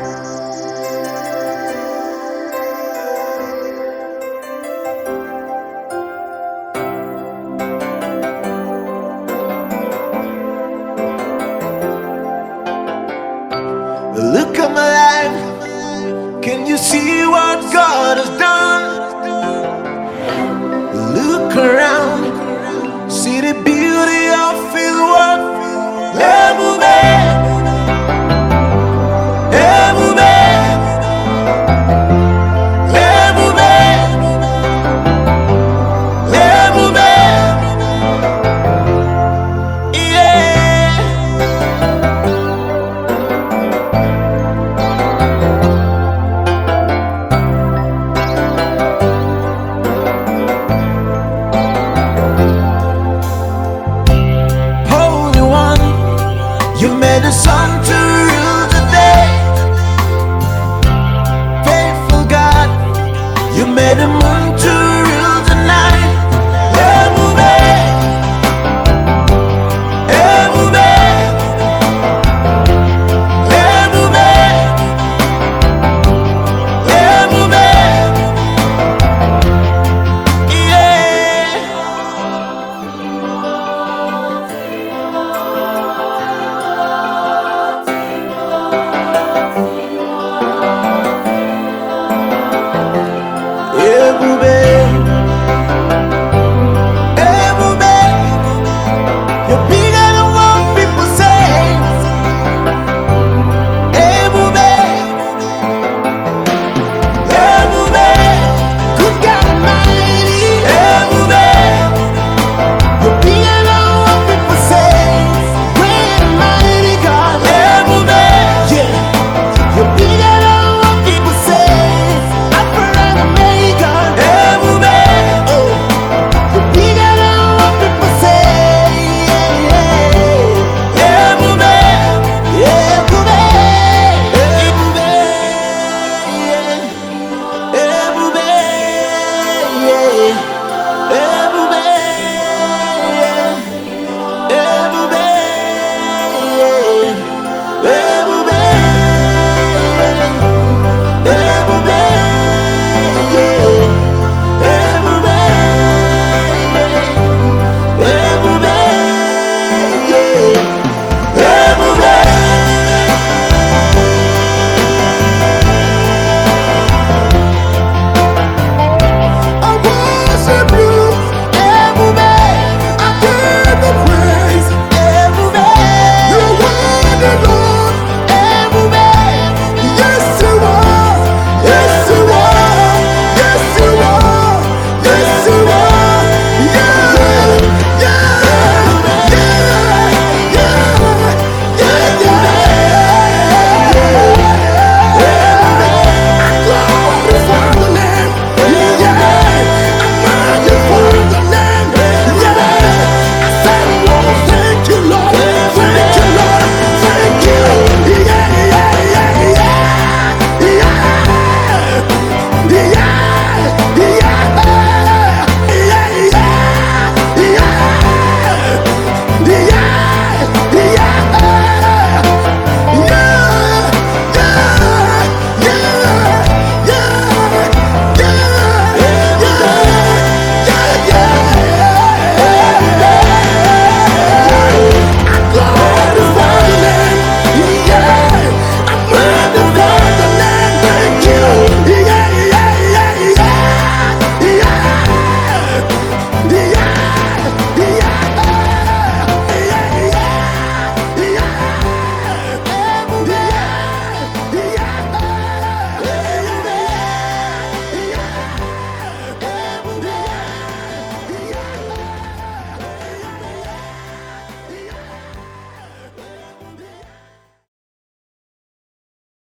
Look at my life. Can you see what God has done? Look around. You made a sun to rule the day. Faithful God, you made the moon